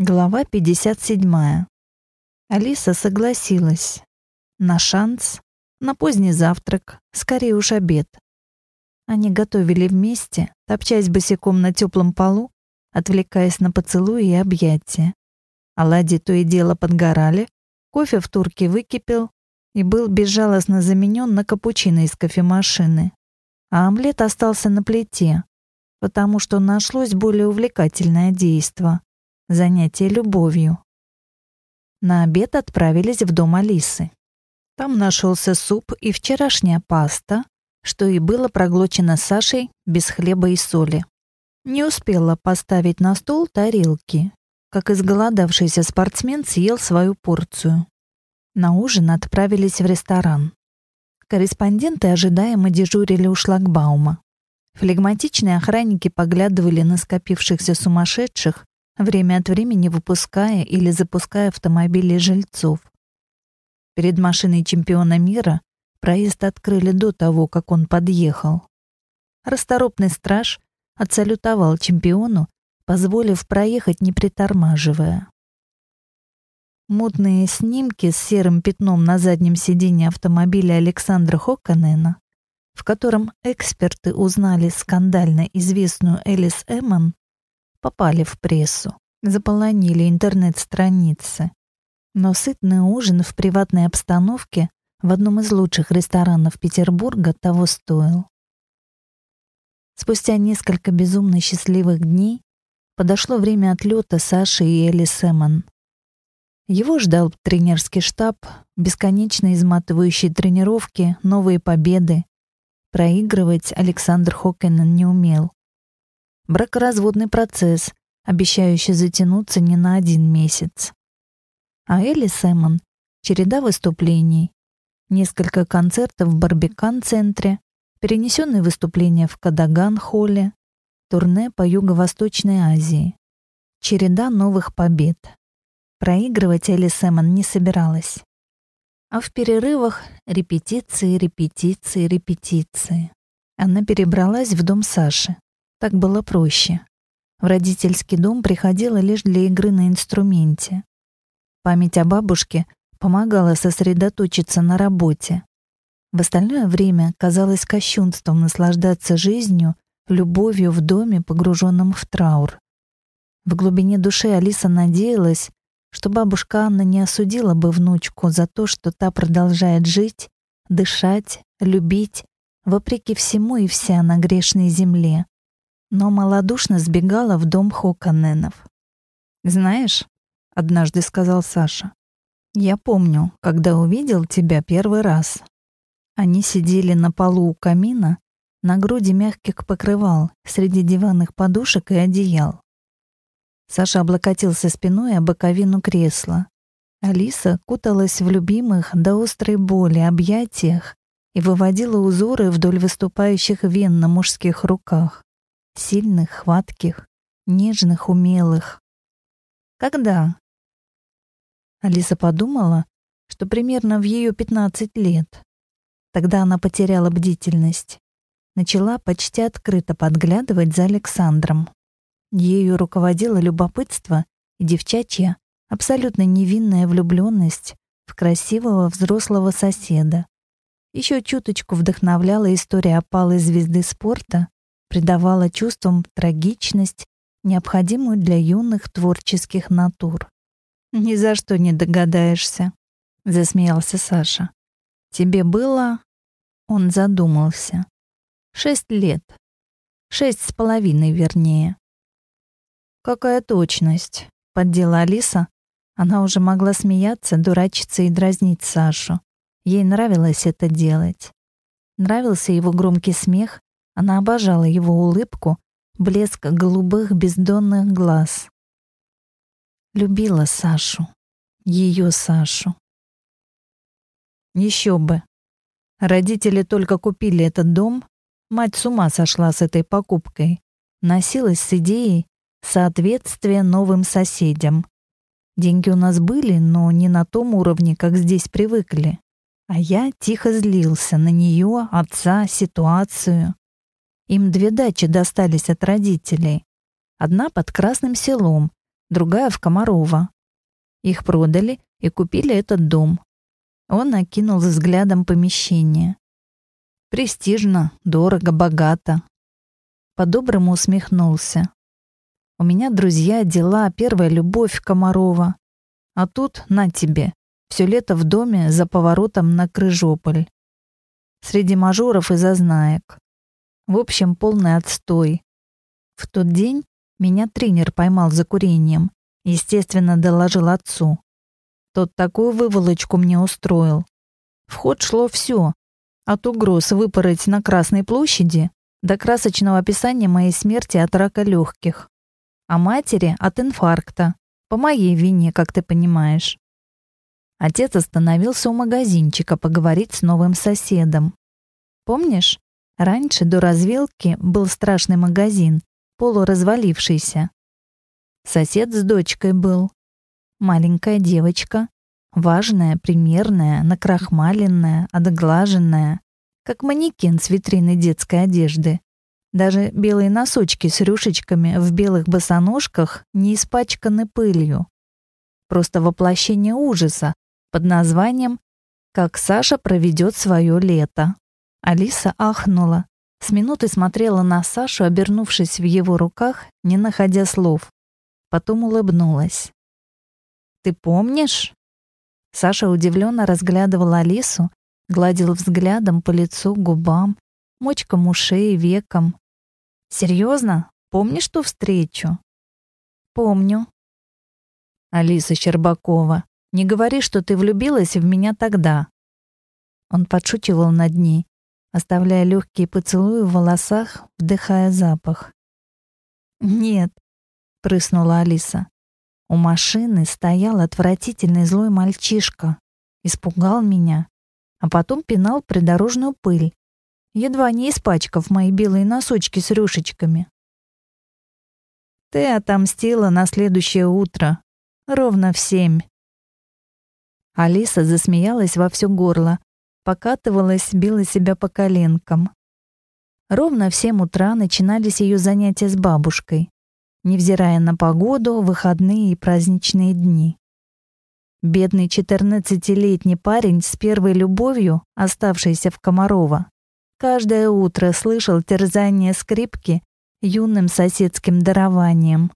Глава 57. Алиса согласилась. На шанс, на поздний завтрак, скорее уж обед. Они готовили вместе, топчась босиком на теплом полу, отвлекаясь на поцелуи и объятия. Оладьи то и дело подгорали, кофе в турке выкипел и был безжалостно заменен на капучино из кофемашины. А омлет остался на плите, потому что нашлось более увлекательное действо занятие любовью. На обед отправились в дом Алисы. Там нашелся суп и вчерашняя паста, что и было проглочено Сашей без хлеба и соли. Не успела поставить на стол тарелки, как изголодавшийся спортсмен съел свою порцию. На ужин отправились в ресторан. Корреспонденты ожидаемо дежурили у шлагбаума. Флегматичные охранники поглядывали на скопившихся сумасшедших время от времени выпуская или запуская автомобили жильцов. Перед машиной чемпиона мира проезд открыли до того, как он подъехал. Расторопный страж отсалютовал чемпиону, позволив проехать, не притормаживая. Мутные снимки с серым пятном на заднем сиденье автомобиля Александра Хокканена, в котором эксперты узнали скандально известную Элис Эммон, попали в прессу, заполонили интернет-страницы. Но сытный ужин в приватной обстановке в одном из лучших ресторанов Петербурга того стоил. Спустя несколько безумно счастливых дней подошло время отлета Саши и Элли Сэмон. Его ждал тренерский штаб, бесконечно изматывающие тренировки, новые победы. Проигрывать Александр Хоккинен не умел бракоразводный процесс, обещающий затянуться не на один месяц. А Элли Сэмон — череда выступлений, несколько концертов в Барбикан-центре, перенесенные выступления в Кадаган-холле, турне по Юго-Восточной Азии, череда новых побед. Проигрывать Элли Сэмон не собиралась. А в перерывах репетиции, репетиции, репетиции. Она перебралась в дом Саши. Так было проще. В родительский дом приходила лишь для игры на инструменте. Память о бабушке помогала сосредоточиться на работе. В остальное время казалось кощунством наслаждаться жизнью, любовью в доме, погруженном в траур. В глубине души Алиса надеялась, что бабушка Анна не осудила бы внучку за то, что та продолжает жить, дышать, любить, вопреки всему и вся на грешной земле но малодушно сбегала в дом Хоконенов. «Знаешь», — однажды сказал Саша, «я помню, когда увидел тебя первый раз. Они сидели на полу у камина, на груди мягких покрывал, среди диванных подушек и одеял. Саша облокотился спиной о боковину кресла. Алиса куталась в любимых до острой боли объятиях и выводила узоры вдоль выступающих вен на мужских руках сильных, хватких, нежных, умелых. Когда? Алиса подумала, что примерно в ее 15 лет. Тогда она потеряла бдительность. Начала почти открыто подглядывать за Александром. Ею руководило любопытство и девчачья, абсолютно невинная влюбленность в красивого взрослого соседа. Еще чуточку вдохновляла история опалой звезды спорта придавала чувствам трагичность, необходимую для юных творческих натур. «Ни за что не догадаешься», — засмеялся Саша. «Тебе было...» Он задумался. «Шесть лет. Шесть с половиной, вернее». «Какая точность», — поддела Алиса. Она уже могла смеяться, дурачиться и дразнить Сашу. Ей нравилось это делать. Нравился его громкий смех, она обожала его улыбку, блеск голубых бездонных глаз. Любила Сашу, ее Сашу. Еще бы. Родители только купили этот дом, мать с ума сошла с этой покупкой, носилась с идеей соответствия новым соседям. Деньги у нас были, но не на том уровне, как здесь привыкли. А я тихо злился на нее, отца, ситуацию. Им две дачи достались от родителей. Одна под Красным селом, другая в Комарова. Их продали и купили этот дом. Он окинул взглядом помещение. Престижно, дорого, богато. По-доброму усмехнулся. У меня друзья, дела, первая любовь Комарова. А тут, на тебе, все лето в доме за поворотом на Крыжополь. Среди мажоров и зазнаек. В общем, полный отстой. В тот день меня тренер поймал за курением. Естественно, доложил отцу. Тот такую выволочку мне устроил. В ход шло все. От угроз выпороть на Красной площади до красочного описания моей смерти от рака легких а матери от инфаркта. По моей вине, как ты понимаешь. Отец остановился у магазинчика поговорить с новым соседом. Помнишь, раньше до развилки был страшный магазин, полуразвалившийся. Сосед с дочкой был. Маленькая девочка, важная, примерная, накрахмаленная, отглаженная, как манекен с витрины детской одежды. Даже белые носочки с рюшечками в белых босоножках не испачканы пылью. Просто воплощение ужаса под названием «Как Саша проведет свое лето». Алиса ахнула. С минуты смотрела на Сашу, обернувшись в его руках, не находя слов. Потом улыбнулась. «Ты помнишь?» Саша удивленно разглядывала Алису, гладил взглядом по лицу, губам, мочкам ушей, векам. «Серьезно? Помнишь ту встречу?» «Помню». «Алиса Щербакова, не говори, что ты влюбилась в меня тогда». Он подшучивал над ней, оставляя легкие поцелуи в волосах, вдыхая запах. «Нет», — прыснула Алиса. У машины стоял отвратительный злой мальчишка. Испугал меня, а потом пинал придорожную пыль, едва не испачкав мои белые носочки с рюшечками. Ты отомстила на следующее утро, ровно в семь. Алиса засмеялась во все горло, покатывалась, била себя по коленкам. Ровно в семь утра начинались ее занятия с бабушкой, невзирая на погоду, выходные и праздничные дни. Бедный четырнадцатилетний парень с первой любовью, оставшийся в Комарова, Каждое утро слышал терзание скрипки юным соседским дарованием.